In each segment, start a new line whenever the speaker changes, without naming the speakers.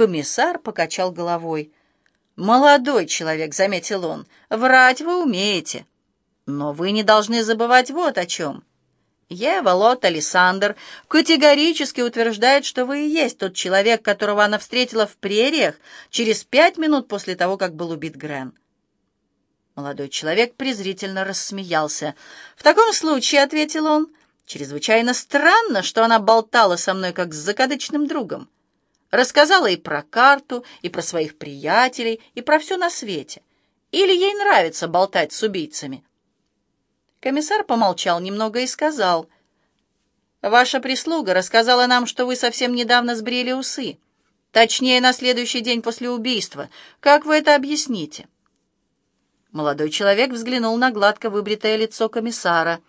Комиссар покачал головой. «Молодой человек», — заметил он, — «врать вы умеете. Но вы не должны забывать вот о чем. Ева Лот Александр категорически утверждает, что вы и есть тот человек, которого она встретила в прериях через пять минут после того, как был убит Грен. Молодой человек презрительно рассмеялся. «В таком случае», — ответил он, — «чрезвычайно странно, что она болтала со мной как с закадычным другом. Рассказала и про карту, и про своих приятелей, и про все на свете. Или ей нравится болтать с убийцами?» Комиссар помолчал немного и сказал, «Ваша прислуга рассказала нам, что вы совсем недавно сбрили усы. Точнее, на следующий день после убийства. Как вы это объясните?» Молодой человек взглянул на гладко выбритое лицо комиссара.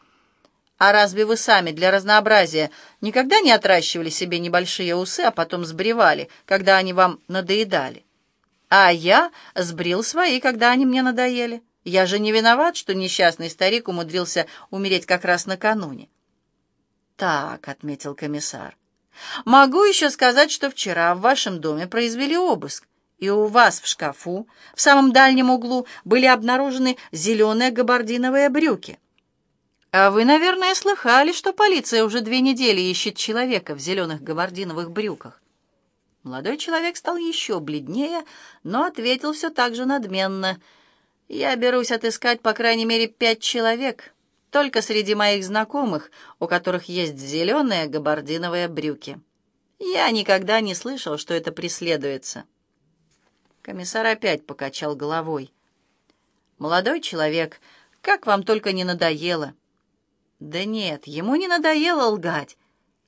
«А разве вы сами для разнообразия никогда не отращивали себе небольшие усы, а потом сбривали, когда они вам надоедали? А я сбрил свои, когда они мне надоели». Я же не виноват, что несчастный старик умудрился умереть как раз накануне. «Так», — отметил комиссар, — «могу еще сказать, что вчера в вашем доме произвели обыск, и у вас в шкафу, в самом дальнем углу, были обнаружены зеленые габардиновые брюки. А вы, наверное, слыхали, что полиция уже две недели ищет человека в зеленых габардиновых брюках». Молодой человек стал еще бледнее, но ответил все так же надменно — я берусь отыскать по крайней мере пять человек, только среди моих знакомых, у которых есть зеленые габардиновые брюки. Я никогда не слышал, что это преследуется. Комиссар опять покачал головой. «Молодой человек, как вам только не надоело!» «Да нет, ему не надоело лгать,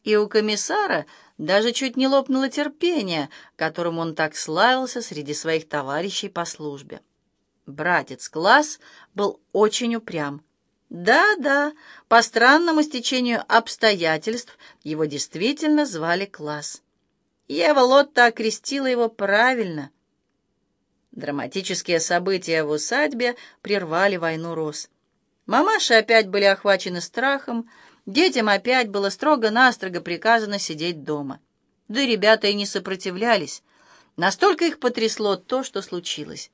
и у комиссара даже чуть не лопнуло терпение, которым он так славился среди своих товарищей по службе. Братец Класс был очень упрям. Да-да, по странному стечению обстоятельств его действительно звали Класс. Ева Лотта окрестила его правильно. Драматические события в усадьбе прервали войну роз. Мамаши опять были охвачены страхом, детям опять было строго-настрого приказано сидеть дома. Да ребята и не сопротивлялись. Настолько их потрясло то, что случилось.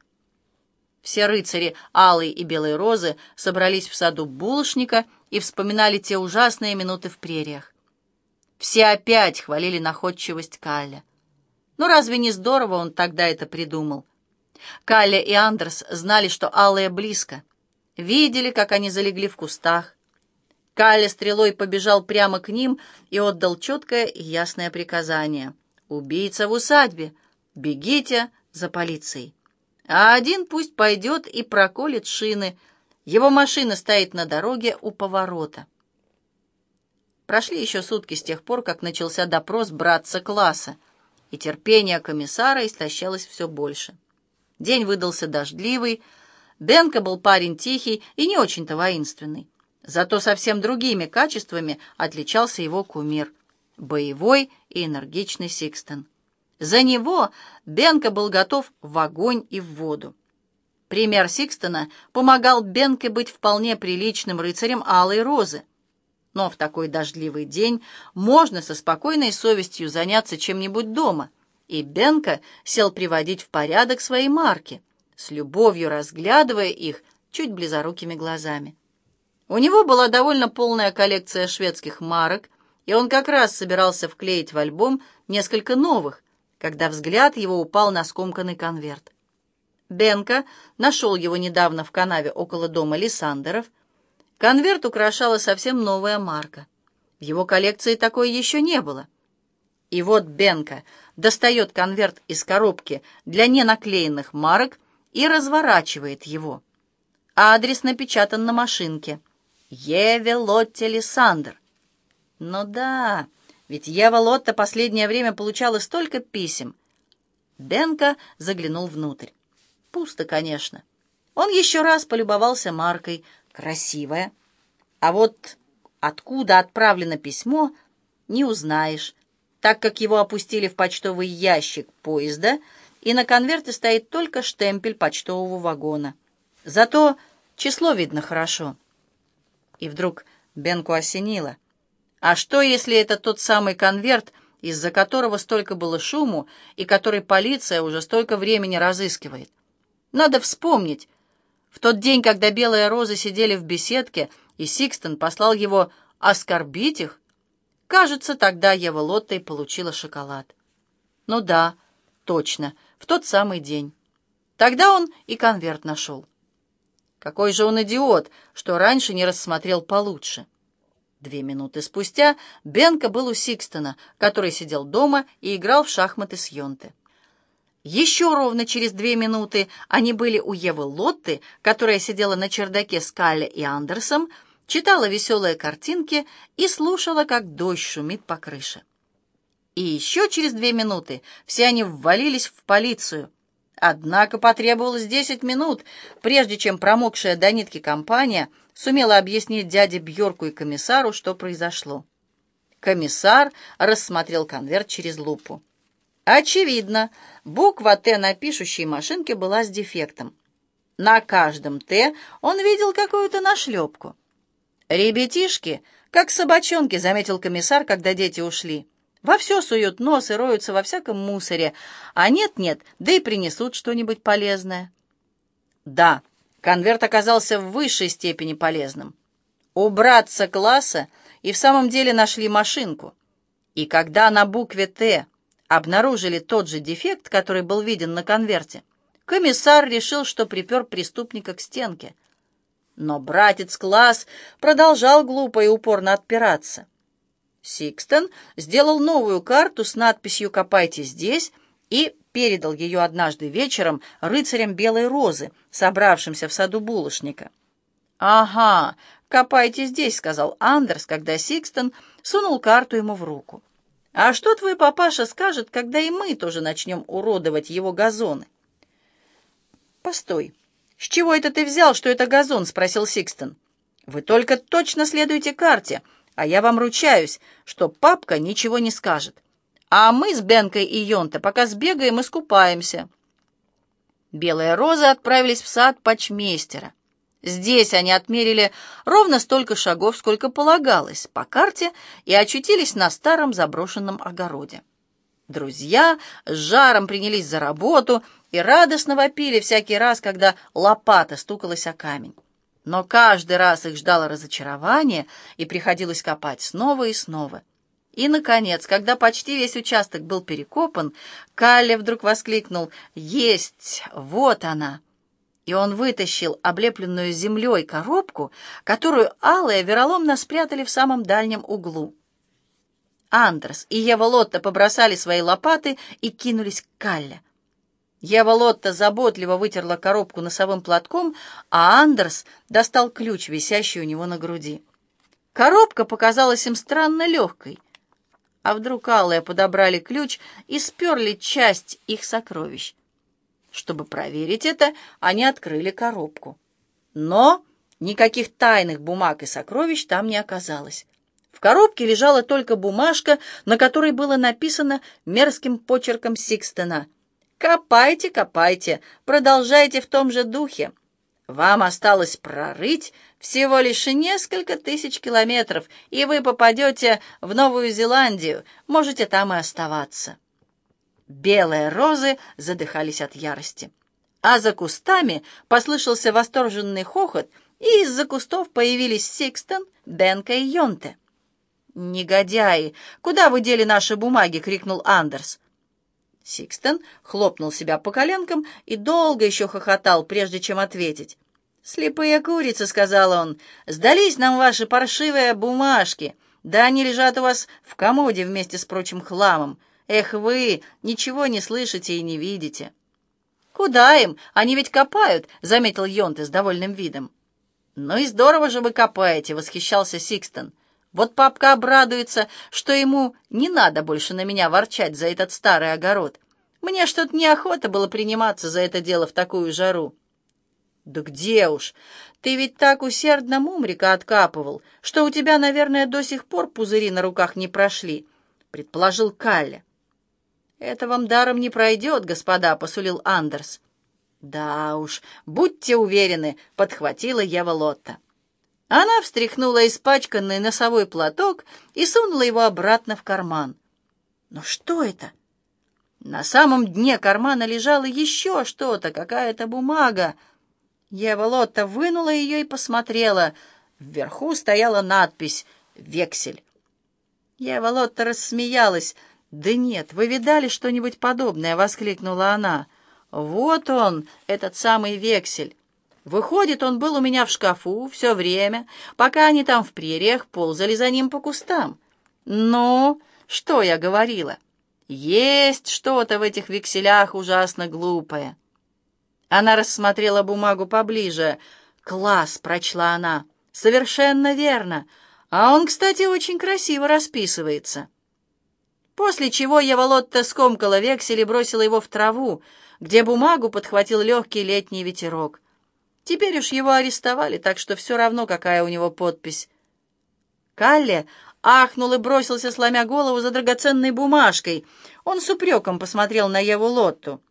Все рыцари Алой и Белой Розы собрались в саду булочника и вспоминали те ужасные минуты в прериях. Все опять хвалили находчивость Калля. Ну разве не здорово он тогда это придумал? Калля и Андерс знали, что Алая близко. Видели, как они залегли в кустах. Калля стрелой побежал прямо к ним и отдал четкое и ясное приказание. «Убийца в усадьбе! Бегите за полицией!» а один пусть пойдет и проколет шины. Его машина стоит на дороге у поворота. Прошли еще сутки с тех пор, как начался допрос братца класса, и терпение комиссара истощалось все больше. День выдался дождливый, Бенка был парень тихий и не очень-то воинственный. Зато совсем другими качествами отличался его кумир — боевой и энергичный Сикстон. За него Бенка был готов в огонь и в воду. Пример Сикстона помогал Бенке быть вполне приличным рыцарем Алой Розы. Но в такой дождливый день можно со спокойной совестью заняться чем-нибудь дома, и Бенка сел приводить в порядок свои марки, с любовью разглядывая их чуть близорукими глазами. У него была довольно полная коллекция шведских марок, и он как раз собирался вклеить в альбом несколько новых, когда взгляд его упал на скомканный конверт. Бенка нашел его недавно в канаве около дома Лиссандеров. Конверт украшала совсем новая марка. В его коллекции такой еще не было. И вот Бенка достает конверт из коробки для ненаклеенных марок и разворачивает его. Адрес напечатан на машинке. Еве Лотте Лиссандр. Ну да, ведь Ева Лотта последнее время получала столько писем. Бенка заглянул внутрь. Пусто, конечно. Он еще раз полюбовался маркой. Красивая. А вот откуда отправлено письмо, не узнаешь, так как его опустили в почтовый ящик поезда, и на конверте стоит только штемпель почтового вагона. Зато число видно хорошо. И вдруг Бенку осенило — а что, если это тот самый конверт, из-за которого столько было шуму и который полиция уже столько времени разыскивает. Надо вспомнить, в тот день, когда белые розы сидели в беседке, и Сикстон послал его оскорбить их, кажется, тогда Ева Лотта и получила шоколад. Ну да, точно, в тот самый день. Тогда он и конверт нашел. Какой же он идиот, что раньше не рассмотрел получше. Две минуты спустя Бенка был у Сикстона, который сидел дома и играл в шахматы с Йонте. Еще ровно через две минуты они были у Евы Лотты, которая сидела на чердаке с Калле и Андерсом, читала веселые картинки и слушала, как дождь шумит по крыше. И еще через две минуты все они ввалились в полицию. Однако потребовалось десять минут, прежде чем промокшая до нитки компания сумела объяснить дяде Бьорку и комиссару, что произошло. Комиссар рассмотрел конверт через лупу. Очевидно, буква «Т» на пишущей машинке была с дефектом. На каждом «Т» он видел какую-то нашлепку. «Ребятишки, как собачонки», — заметил комиссар, когда дети ушли. «Во все суют нос и роются во всяком мусоре, а нет-нет, да и принесут что-нибудь полезное». Да, конверт оказался в высшей степени полезным. Убраться класса и в самом деле нашли машинку. И когда на букве «Т» обнаружили тот же дефект, который был виден на конверте, комиссар решил, что припер преступника к стенке — но братец-класс продолжал глупо и упорно отпираться. Сикстон сделал новую карту с надписью «Копайте здесь» и передал ее однажды вечером рыцарям Белой Розы, собравшимся в саду булочника. «Ага, копайте здесь», — сказал Андерс, когда Сикстон сунул карту ему в руку. «А что твой папаша скажет, когда и мы тоже начнем уродовать его газоны?» «Постой, «С чего это ты взял, что это газон?» — спросил Сикстон. «Вы только точно следуйте карте, а я вам ручаюсь, что папка ничего не скажет. А мы с Бенкой и Йонта пока сбегаем и скупаемся». Белые розы отправились в сад почмейстера. Здесь они отмерили ровно столько шагов, сколько полагалось по карте, и очутились на старом заброшенном огороде. Друзья с жаром принялись за работу и радостно вопили всякий раз, когда лопата стукалась о камень. Но каждый раз их ждало разочарование, и приходилось копать снова и снова. И, наконец, когда почти весь участок был перекопан, Калле вдруг воскликнул «Есть! Вот она!» И он вытащил облепленную землей коробку, которую алые вероломно спрятали в самом дальнем углу. Андерс и Ева Лотта побросали свои лопаты и кинулись к Калле. Ева Лотта заботливо вытерла коробку носовым платком, а Андерс достал ключ, висящий у него на груди. Коробка показалась им странно легкой. А вдруг алые подобрали ключ и сперли часть их сокровищ. Чтобы проверить это, они открыли коробку. Но никаких тайных бумаг и сокровищ там не оказалось. В коробке лежала только бумажка, на которой было написано мерзким почерком Сикстена. «Копайте, копайте, продолжайте в том же духе. Вам осталось прорыть всего лишь несколько тысяч километров, и вы попадете в Новую Зеландию, можете там и оставаться». Белые розы задыхались от ярости. А за кустами послышался восторженный хохот, и из-за кустов появились Сикстен, Бенка и Йонте. «Негодяи! Куда вы дели наши бумаги?» — крикнул Андерс. Сикстен хлопнул себя по коленкам и долго еще хохотал, прежде чем ответить. «Слепые курицы», — сказал он, — «сдались нам ваши паршивые бумажки. Да они лежат у вас в комоде вместе с прочим хламом. Эх вы, ничего не слышите и не видите». «Куда им? Они ведь копают», — заметил Йонте с довольным видом. «Ну и здорово же вы копаете», — восхищался Сикстен. Вот папка обрадуется, что ему не надо больше на меня ворчать за этот старый огород. Мне что-то неохота было приниматься за это дело в такую жару. Да где уж, ты ведь так усердно мумрика откапывал, что у тебя, наверное, до сих пор пузыри на руках не прошли, предположил Калля. Это вам даром не пройдет, господа, посулил Андерс. Да уж, будьте уверены, подхватила Ева Лотта. Она встряхнула испачканный носовой платок и сунула его обратно в карман. Но что это? На самом дне кармана лежало еще что-то, какая-то бумага. Ева Лотта вынула ее и посмотрела. Вверху стояла надпись «Вексель». Ева Лотта рассмеялась. «Да нет, вы видали что-нибудь подобное?» — воскликнула она. «Вот он, этот самый вексель. Выходит, он был у меня в шкафу все время, пока они там в прериях ползали за ним по кустам. Но что я говорила?» Есть что-то в этих векселях ужасно глупое. Она рассмотрела бумагу поближе. «Класс!» — прочла она. «Совершенно верно. А он, кстати, очень красиво расписывается». После чего я Волотта скомкала вексель и бросила его в траву, где бумагу подхватил легкий летний ветерок. Теперь уж его арестовали, так что все равно, какая у него подпись. Калле ахнул и бросился, сломя голову за драгоценной бумажкой. Он с упреком посмотрел на Еву Лотту.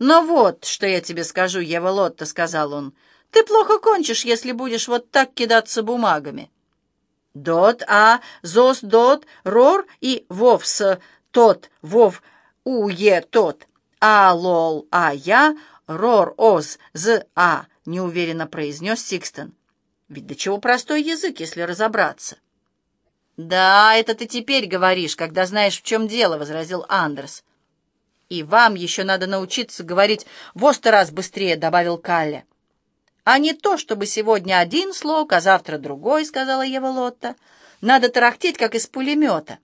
«Но вот, что я тебе скажу, Ева Лотта», — сказал он, — «ты плохо кончишь, если будешь вот так кидаться бумагами». «Дот, а, зос, дот, рор и вовс, тот, вов, уе, тот, а, лол, а, я, рор, оз, з, а», — неуверенно произнес Сикстон. «Ведь до чего простой язык, если разобраться». «Да, это ты теперь говоришь, когда знаешь, в чем дело», — возразил Андерс. «И вам еще надо научиться говорить в сто раз быстрее», — добавил Калли. «А не то, чтобы сегодня один слог, а завтра другой», — сказала Ева Лотта. «Надо тарахтеть, как из пулемета».